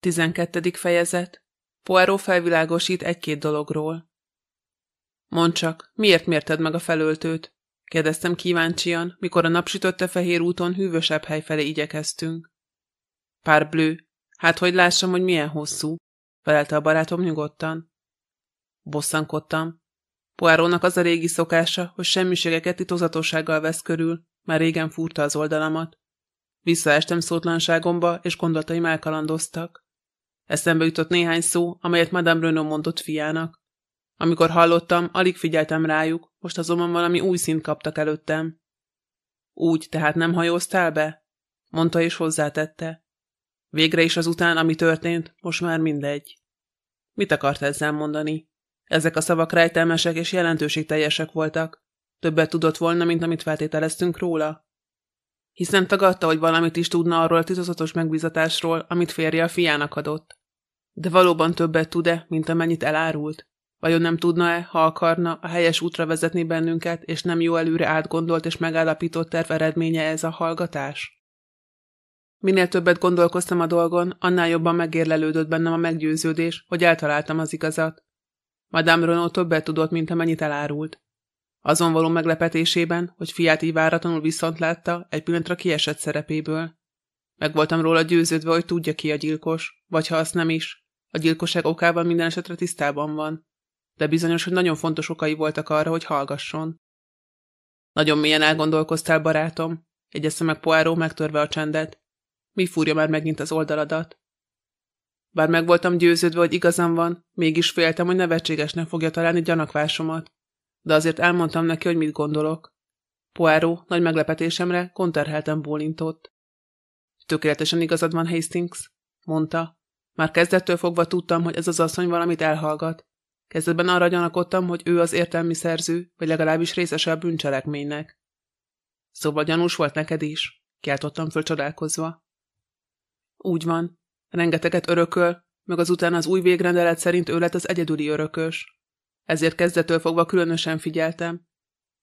Tizenkettedik fejezet. Poirot felvilágosít egy-két dologról. Mondd csak, miért mérted meg a felöltőt? kérdeztem kíváncsian, mikor a napsütötte fehér úton hűvösebb hely felé igyekeztünk. Pár blő, hát hogy lássam, hogy milyen hosszú, felelte a barátom nyugodtan. Bosszankodtam. Poirónak az a régi szokása, hogy semmiségeket titokzatossággal vesz körül, már régen fúrta az oldalamat. Visszaestem szótlanságomba, és gondolataim elkalandoztak. Eszembe jutott néhány szó, amelyet Madame Renaud mondott fiának. Amikor hallottam, alig figyeltem rájuk, most azonban valami új szint kaptak előttem. Úgy, tehát nem hajóztál be? Mondta és hozzátette. Végre is azután, ami történt, most már mindegy. Mit akart ezzel mondani? Ezek a szavak rejtelmesek és jelentőségteljesek voltak. Többet tudott volna, mint amit feltételeztünk róla. Hiszen tagadta, hogy valamit is tudna arról a titokzatos megbízatásról, amit férje a fiának adott. De valóban többet tud-e, mint amennyit elárult? Vajon nem tudna-e, ha akarna, a helyes útra vezetni bennünket, és nem jó előre átgondolt és megállapított terv eredménye ez a hallgatás? Minél többet gondolkoztam a dolgon, annál jobban megérlelődött bennem a meggyőződés, hogy eltaláltam az igazat. Madame Renaud többet tudott, mint amennyit elárult. Azon való meglepetésében, hogy fiát így váratlanul viszont látta, egy pillanatra kiesett szerepéből. Meg voltam róla győződve, hogy tudja ki a gyilkos, vagy ha azt nem is. A gyilkosság okával minden esetre tisztában van. De bizonyos, hogy nagyon fontos okai voltak arra, hogy hallgasson. Nagyon mélyen elgondolkoztál, barátom, jegyezte meg Poirot megtörve a csendet. Mi fúrja már megint az oldaladat? Bár meg voltam győződve, hogy igazam van, mégis féltem, hogy nevetségesnek fogja találni gyanakvásomat. De azért elmondtam neki, hogy mit gondolok. Poirot nagy meglepetésemre konterhelten bólintott. Tökéletesen igazad van, Hastings, mondta. Már kezdettől fogva tudtam, hogy ez az asszony valamit elhallgat. Kezdetben arra gyanakodtam, hogy ő az értelmi szerző, vagy legalábbis részese a bűncselekménynek. Szóval gyanús volt neked is, kiáltottam föl csodálkozva. Úgy van, Rengeteget örököl, meg azután az új végrendelet szerint ő lett az egyedüli örökös. Ezért kezdetől fogva különösen figyeltem.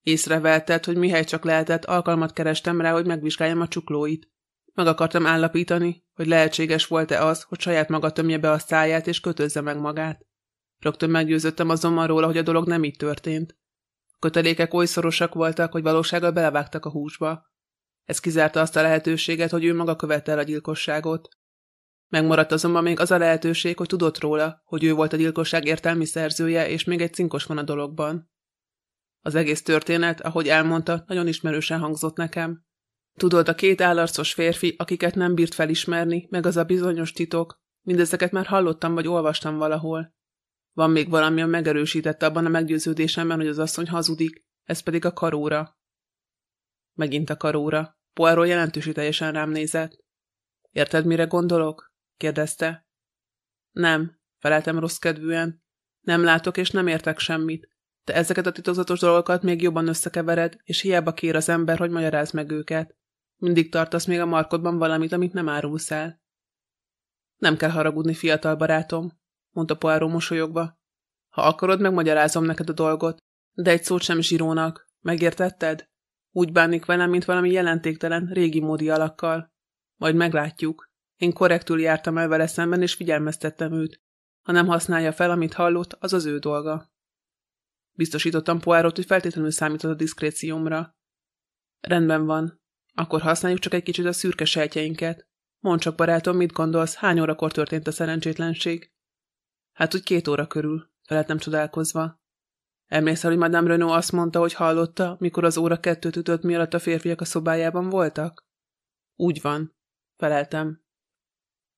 Észreveltet, hogy mihely csak lehetett, alkalmat kerestem rá, hogy megvizsgáljam a csuklóit. Meg akartam állapítani, hogy lehetséges volt-e az, hogy saját maga tömje be a száját és kötözze meg magát. Rögtön meggyőződtem azonban róla, hogy a dolog nem így történt. A kötelékek oly szorosak voltak, hogy valósággal belevágtak a húsba. Ez kizárta azt a lehetőséget, hogy ő maga követte el a gyilkosságot. Megmaradt azonban még az a lehetőség, hogy tudott róla, hogy ő volt a gyilkosság értelmi szerzője, és még egy cinkos van a dologban. Az egész történet, ahogy elmondta, nagyon ismerősen hangzott nekem. Tudod, a két állarcos férfi, akiket nem bírt felismerni, meg az a bizonyos titok, mindezeket már hallottam vagy olvastam valahol. Van még valami, ami megerősítette abban a meggyőződésemben, hogy az asszony hazudik, ez pedig a karóra. Megint a karóra. Poirot jelentősíteljesen rám nézett. Érted, mire gondolok? kérdezte. Nem, feleltem rossz kedvűen. Nem látok és nem értek semmit. De ezeket a titokzatos dolgokat még jobban összekevered, és hiába kér az ember, hogy magyarázd meg őket. Mindig tartasz még a markodban valamit, amit nem árulsz el. Nem kell haragudni, fiatal barátom, mondta Poirot mosolyogva. Ha akarod, megmagyarázom neked a dolgot, de egy szót sem zsírónak. Megértetted? Úgy bánik velem, mint valami jelentéktelen, régi módi alakkal. Majd meglátjuk. Én korrektül jártam el vele szemben, és figyelmeztettem őt. Ha nem használja fel, amit hallott, az az ő dolga. Biztosítottam Poirot, hogy feltétlenül számított a diszkréciómra. Rendben van. Akkor használjuk csak egy kicsit a szürke sejtjeinket. Mondd csak, barátom, mit gondolsz, hány órakor történt a szerencsétlenség? Hát úgy két óra körül, feleltem csodálkozva. Emlékszel, hogy Madame Renault azt mondta, hogy hallotta, mikor az óra kettőt ütött, mi alatt a férfiak a szobájában voltak? Úgy van, feleltem.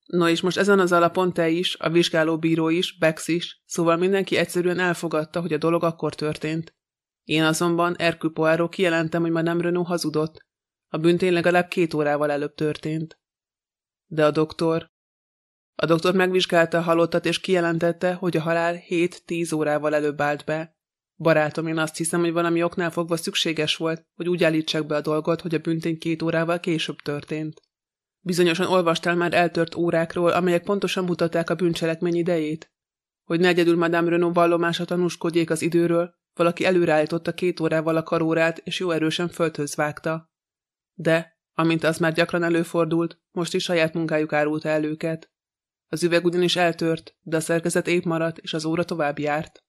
No és most ezen az alapon te is, a vizsgálóbíró is, Bex is, szóval mindenki egyszerűen elfogadta, hogy a dolog akkor történt. Én azonban, Erkül Poirot kijelentem, hogy nem Renault hazudott. A büntény legalább két órával előbb történt. De a doktor... A doktor megvizsgálta a halottat, és kijelentette, hogy a halál 7-10 órával előbb állt be. Barátom, én azt hiszem, hogy valami oknál fogva szükséges volt, hogy úgy állítsák be a dolgot, hogy a büntény két órával később történt. Bizonyosan olvastál már eltört órákról, amelyek pontosan mutatták a bűncselekmény idejét? Hogy ne egyedül Madame Renaud vallomása tanúskodjék az időről, valaki előreállította két órával a karórát, és jó erősen földhöz vágta. De, amint az már gyakran előfordult, most is saját munkájuk árulta el őket. Az üveg ugyanis eltört, de a szerkezet épp maradt, és az óra tovább járt.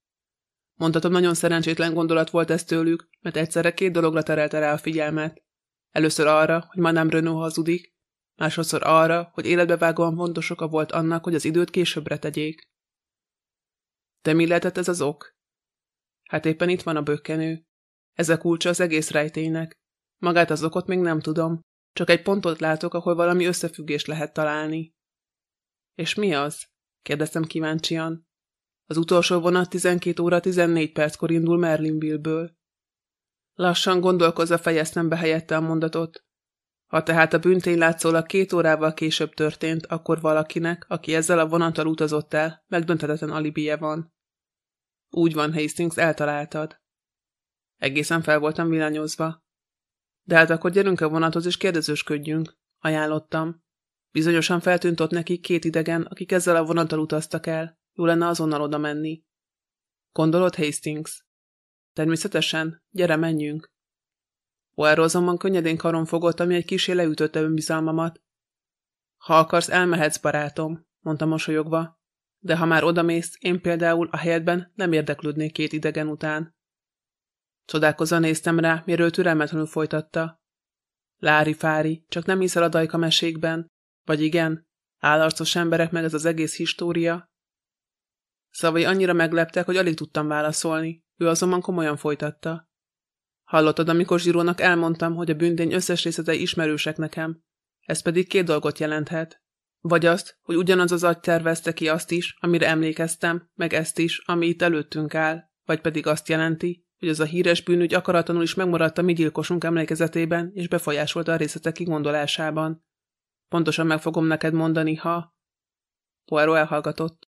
Mondhatom, nagyon szerencsétlen gondolat volt ez tőlük, mert egyszerre két dologra terelte rá a figyelmet. Először arra, hogy Madame Renault hazudik, másodszor arra, hogy életbevágóan fontos oka volt annak, hogy az időt későbbre tegyék. De mi lehetett ez az ok? Hát éppen itt van a bökkenő. Ez a kulcsa az egész rejténynek. Magát az okot még nem tudom, csak egy pontot látok, ahol valami összefüggést lehet találni. És mi az? kérdeztem kíváncsian. Az utolsó vonat 12 óra 14 perckor indul Merlinville-ből. Lassan gondolkozva fejeztem be helyette a mondatot. Ha tehát a büntény látszólag két órával később történt, akkor valakinek, aki ezzel a vonattal utazott el, megdönthetetlen alibije van. Úgy van, Hastings, eltaláltad. Egészen fel voltam villanyozva. De hát akkor gyerünk a vonathoz és kérdezősködjünk, ajánlottam. Bizonyosan feltűnt ott neki két idegen, akik ezzel a vonattal utaztak el. Jó lenne azonnal oda menni. Gondolod, Hastings? Természetesen, gyere, menjünk. Poirot azonban könnyedén karon fogott, ami egy kisé leütötte önbizalmamat. Ha akarsz, elmehetsz, barátom, mondta mosolyogva. De ha már odamész, én például a helyedben nem érdeklődnék két idegen után. Csodálkozva néztem rá, miről türelmetlenül folytatta. Lári fári, csak nem hiszel a dajka mesékben? Vagy igen? Állarcos emberek meg ez az egész história? Szavai annyira megleptek, hogy alig tudtam válaszolni, ő azonban komolyan folytatta. Hallottad, amikor Zsirónak elmondtam, hogy a bűntény összes részletei ismerősek nekem. Ez pedig két dolgot jelenthet. Vagy azt, hogy ugyanaz az agy tervezte ki azt is, amire emlékeztem, meg ezt is, ami itt előttünk áll, vagy pedig azt jelenti, hogy az a híres bűnügy akaratlanul is megmaradt a mi gyilkosunk emlékezetében, és befolyásolta a részletek kigondolásában. Pontosan meg fogom neked mondani, ha... Poirot elhallgatott.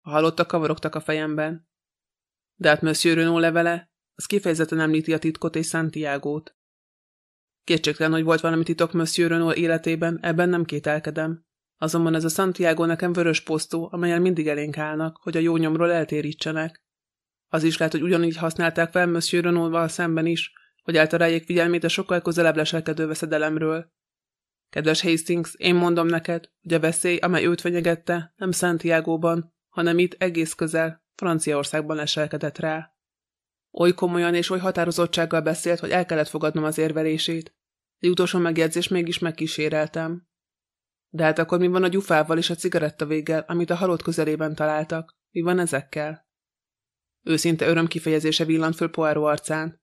A halottak kavarogtak a fejemben. De hát Monsieur Renault levele, az kifejezetten említi a titkot és Santiago-t. Kétségtelen, hogy volt valami titok Monsieur Renault életében, ebben nem kételkedem. Azonban ez a Santiago nekem vörös posztó, amelyen mindig elénk állnak, hogy a jó nyomról eltérítsenek. Az is lehet, hogy ugyanígy használták fel Monsieur renault szemben is, hogy eltereljék figyelmét a sokkal közelebb leselkedő veszedelemről. Kedves Hastings, én mondom neked, hogy a veszély, amely őt fenyegette, nem Santiago-ban, hanem itt egész közel, Franciaországban leselkedett rá. Oly komolyan és oly határozottsággal beszélt, hogy el kellett fogadnom az érvelését. Egy utolsó megjegyzés mégis megkíséreltem. De hát akkor mi van a gyufával és a cigaretta véggel, amit a halott közelében találtak? Mi van ezekkel? Őszinte öröm kifejezése villant föl Poirot arcán.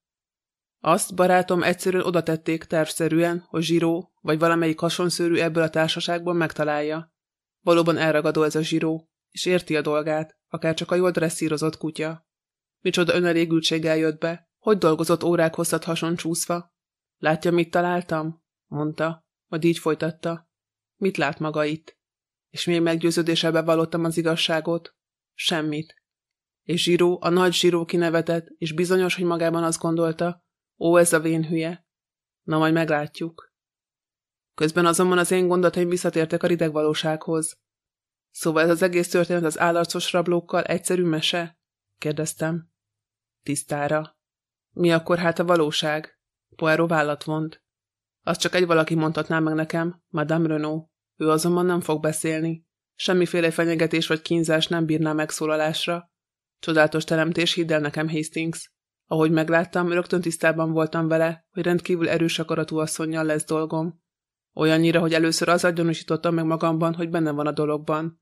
Azt, barátom, egyszerűen oda tették tervszerűen, hogy Zsiró, vagy valamelyik hasonszőrű ebből a társaságból megtalálja. Valóban elragadó ez a Zsiró, és érti a dolgát, akár csak a jól dresszírozott kutya. Micsoda önelégültséggel jött be, hogy dolgozott órák hosszat hason csúszva. Látja, mit találtam? mondta, majd így folytatta. Mit lát maga itt? És még meggyőződéssel bevallottam az igazságot? Semmit. És Zsiró, a nagy Zsiró kinevetett, és bizonyos, hogy magában azt gondolta, ó, ez a vén hülye. Na, majd meglátjuk. Közben azonban az én gondolataim visszatértek a rideg valósághoz. Szóval ez az egész történet az állarcos rablókkal egyszerű mese? kérdeztem. Tisztára. Mi akkor hát a valóság? Poirot vállat vont. Az csak egy valaki mondhatná meg nekem, Madame Renault. Ő azonban nem fog beszélni. Semmiféle fenyegetés vagy kínzás nem bírná megszólalásra. Csodálatos teremtés, hidd el nekem, Hastings. Ahogy megláttam, rögtön tisztában voltam vele, hogy rendkívül erős akaratú asszonynal lesz dolgom. Olyannyira, hogy először az gyanúsítottam meg magamban, hogy benne van a dologban.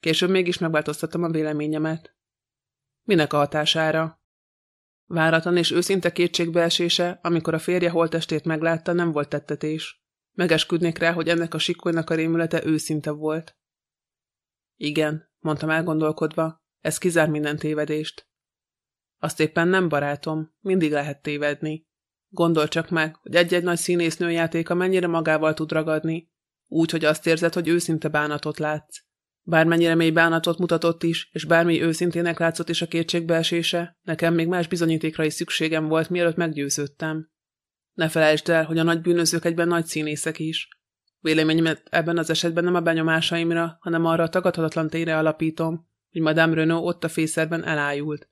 Később mégis megváltoztattam a véleményemet. Minek a hatására? Váratlan és őszinte kétségbeesése, amikor a férje holtestét meglátta, nem volt tettetés. Megesküdnék rá, hogy ennek a sikolynak a rémülete őszinte volt. Igen, mondtam elgondolkodva, ez kizár minden tévedést. Azt éppen nem barátom, mindig lehet tévedni. Gondol csak meg, hogy egy-egy nagy színésznőjátéka mennyire magával tud ragadni, úgy, hogy azt érzed, hogy őszinte bánatot látsz. Bármennyire mély bánatot mutatott is, és bármi őszintének látszott is a kétségbeesése, nekem még más bizonyítékra is szükségem volt, mielőtt meggyőződtem. Ne felejtsd el, hogy a nagy bűnözők egyben nagy színészek is. Véleményemet ebben az esetben nem a benyomásaimra, hanem arra a tagadhatatlan tényre alapítom, hogy Madame Renault ott a fészerben elájult.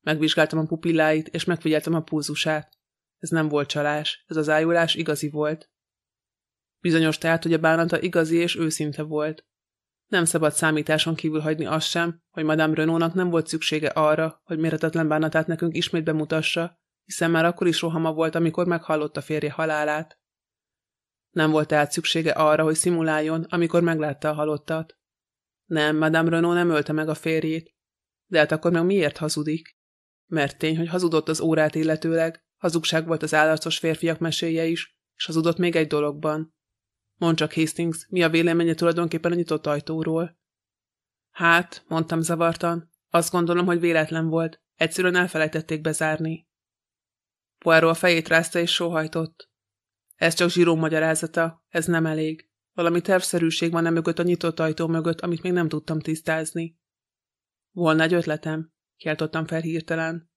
Megvizsgáltam a pupilláit, és megfigyeltem a pulzusát. Ez nem volt csalás, ez az ájulás igazi volt. Bizonyos tehát, hogy a bánata igazi és őszinte volt. Nem szabad számításon kívül hagyni azt sem, hogy Madame Renault-nak nem volt szüksége arra, hogy méretetlen bánatát nekünk ismét bemutassa, hiszen már akkor is rohama volt, amikor meghallotta férje halálát. Nem volt tehát szüksége arra, hogy szimuláljon, amikor meglátta a halottat. Nem, Madame Renault nem ölte meg a férjét. De hát akkor meg miért hazudik? Mert tény, hogy hazudott az órát illetőleg, hazugság volt az állarcos férfiak meséje is, és hazudott még egy dologban. Mondd csak, Hastings, mi a véleménye tulajdonképpen a nyitott ajtóról? Hát, mondtam zavartan, azt gondolom, hogy véletlen volt, egyszerűen elfelejtették bezárni. Poirot a fejét rázta és sóhajtott. Ez csak zsíró magyarázata, ez nem elég. Valami tervszerűség van e mögött a nyitott ajtó mögött, amit még nem tudtam tisztázni. Volna egy ötletem, kiáltottam fel hirtelen.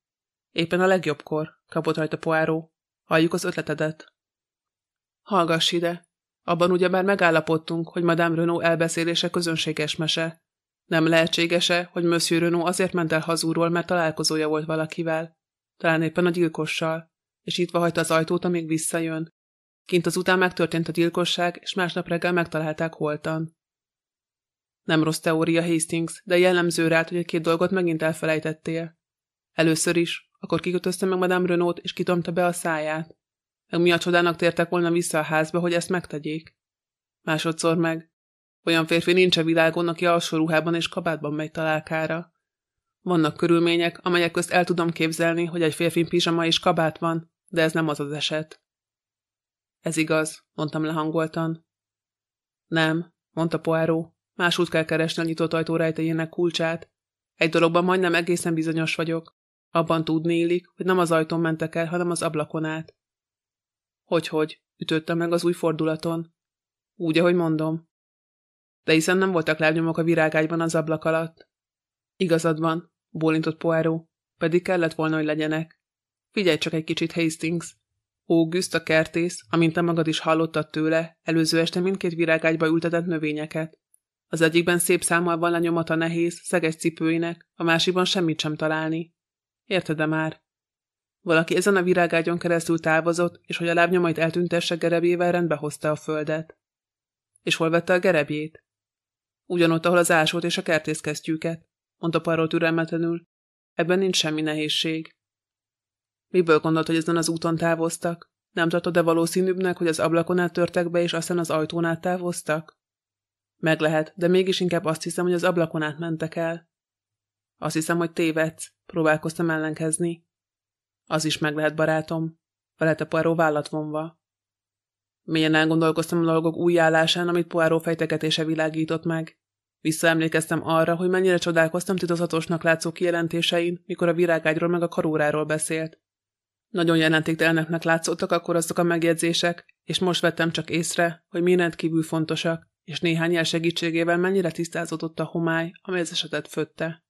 Éppen a legjobbkor, kapott rajta Poirot. Halljuk az ötletedet. Hallgass ide. Abban ugye már megállapodtunk, hogy Madame Renault elbeszélése közönséges mese. Nem lehetséges-e, hogy Monsieur Renault azért ment el hazúról, mert találkozója volt valakivel? Talán éppen a gyilkossal. És itt hagyta az ajtót, amíg visszajön. Kint azután megtörtént a gyilkosság, és másnap reggel megtalálták holtan. Nem rossz teória, Hastings, de jellemző rád, hogy egy két dolgot megint elfelejtettél. Először is, akkor kikötözte meg Madame Renault, és kitomta be a száját. Meg mi a csodának tértek volna vissza a házba, hogy ezt megtegyék? Másodszor meg. Olyan férfi nincs a világon, aki alsó ruhában és kabátban megy találkára. Vannak körülmények, amelyek közt el tudom képzelni, hogy egy férfi pizsama és kabát van, de ez nem az az eset. Ez igaz, mondtam lehangoltan. Nem, mondta Poirot. Másút kell keresni a nyitott ajtó rejtejének kulcsát. Egy dologban majdnem egészen bizonyos vagyok. Abban tudni illik, hogy nem az ajtón mentek el, hanem az ablakon át. Hogy-hogy, ütöttem meg az új fordulaton. Úgy, ahogy mondom. De hiszen nem voltak lábnyomok a virágágyban az ablak alatt. Igazad van, bólintott Poirot, pedig kellett volna, hogy legyenek. Figyelj csak egy kicsit, Hastings. August a kertész, amint te magad is hallottad tőle, előző este mindkét virágágyba ültetett növényeket. Az egyikben szép számmal van lenyomata nehéz, szeges cipőinek, a másikban semmit sem találni. Érted-e már? Valaki ezen a virágágyon keresztül távozott, és hogy a lábnyomait eltüntesse gerebjével rendbe hozta a földet. És hol vette a gerebjét? Ugyanott, ahol az ásót és a kertészkesztyűket, mondta Parrot türelmetlenül. Ebben nincs semmi nehézség. Miből gondolt, hogy ezen az úton távoztak? Nem tartod-e valószínűbbnek, hogy az ablakon át törtek be, és aztán az ajtón át távoztak? Meg lehet, de mégis inkább azt hiszem, hogy az ablakon át mentek el. Azt hiszem, hogy tévedsz, próbálkoztam ellenkezni. Az is meg lehet, barátom, felelte Poirot vállat vonva. Mélyen elgondolkoztam a dolgok új állásán, amit Poirot fejtegetése világított meg. Visszaemlékeztem arra, hogy mennyire csodálkoztam titokzatosnak látszó kijelentésein, mikor a virágágyról meg a karóráról beszélt. Nagyon jelentékteleneknek látszottak akkor azok a megjegyzések, és most vettem csak észre, hogy mindent kívül fontosak, és néhány jel segítségével mennyire tisztázódott a homály, amely az esetet fötte.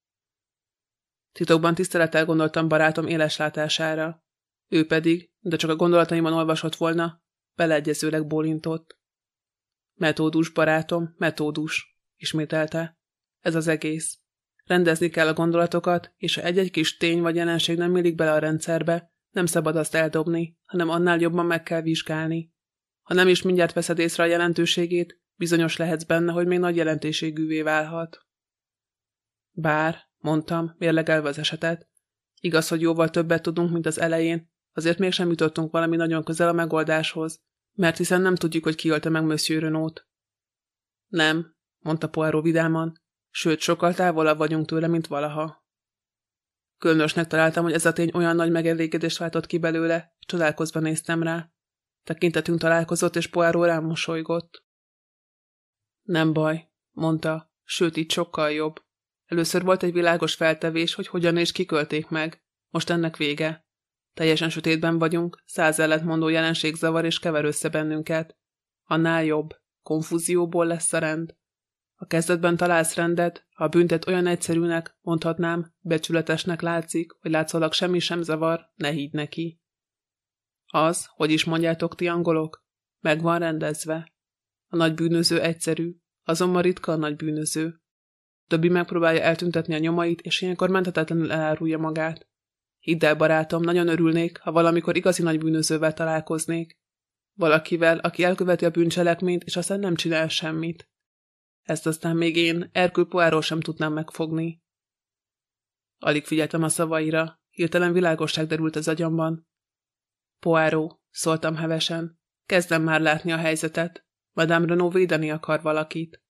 Titokban tisztelettel gondoltam barátom éles látására. Ő pedig, de csak a gondolataimban olvasott volna, beleegyezőleg bólintott. Metódus, barátom, metódus, ismételte. Ez az egész. Rendezni kell a gondolatokat, és ha egy-egy kis tény vagy jelenség nem illik bele a rendszerbe, nem szabad azt eldobni, hanem annál jobban meg kell vizsgálni. Ha nem is mindjárt veszed észre a jelentőségét, bizonyos lehetsz benne, hogy még nagy jelentőségűvé válhat. Bár, mondtam, mérlegelve az esetet, igaz, hogy jóval többet tudunk, mint az elején, azért mégsem jutottunk valami nagyon közel a megoldáshoz, mert hiszen nem tudjuk, hogy kiölte meg Monsieur Renault. Nem, mondta Poirot vidáman, sőt, sokkal távolabb vagyunk tőle, mint valaha. Különösnek találtam, hogy ez a tény olyan nagy megelégedést váltott ki belőle, csodálkozva néztem rá. Tekintetünk találkozott, és Poirot rám mosolygott. Nem baj, mondta, sőt, itt sokkal jobb. Először volt egy világos feltevés, hogy hogyan és kikölték meg. Most ennek vége. Teljesen sötétben vagyunk, száz ellentmondó jelenség zavar és kever össze bennünket. Annál jobb. Konfúzióból lesz a rend. A kezdetben találsz rendet, ha a büntet olyan egyszerűnek, mondhatnám, becsületesnek látszik, hogy látszólag semmi sem zavar, ne higgy neki. Az, hogy is mondjátok ti angolok, meg van rendezve. A nagy bűnöző egyszerű, azonban ritka a nagy bűnöző. Többi megpróbálja eltüntetni a nyomait, és ilyenkor menthetetlenül elárulja magát. Hidd el, barátom, nagyon örülnék, ha valamikor igazi nagy bűnözővel találkoznék. Valakivel, aki elköveti a bűncselekményt, és aztán nem csinál semmit. Ezt aztán még én, Erkül Poirot sem tudnám megfogni. Alig figyeltem a szavaira, hirtelen világosság derült az agyamban. Poirot, szóltam hevesen, kezdem már látni a helyzetet. Madame Renault védeni akar valakit.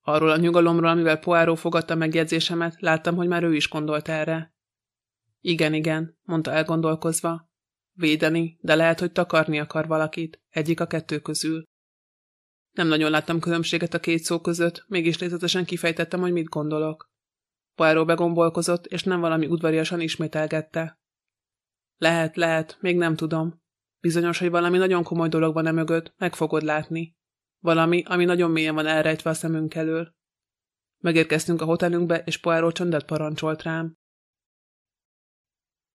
Arról a nyugalomról, amivel Poirot fogadta megjegyzésemet, láttam, hogy már ő is gondolt erre. Igen, igen, mondta elgondolkozva. Védeni, de lehet, hogy takarni akar valakit, egyik a kettő közül. Nem nagyon láttam különbséget a két szó között, mégis részletesen kifejtettem, hogy mit gondolok. Poirot begombolkozott, és nem valami udvariasan ismételgette. Lehet, lehet, még nem tudom. Bizonyos, hogy valami nagyon komoly dolog van e mögött, meg fogod látni. Valami, ami nagyon mélyen van elrejtve a szemünk elől. Megérkeztünk a hotelünkbe, és Poirot csöndet parancsolt rám.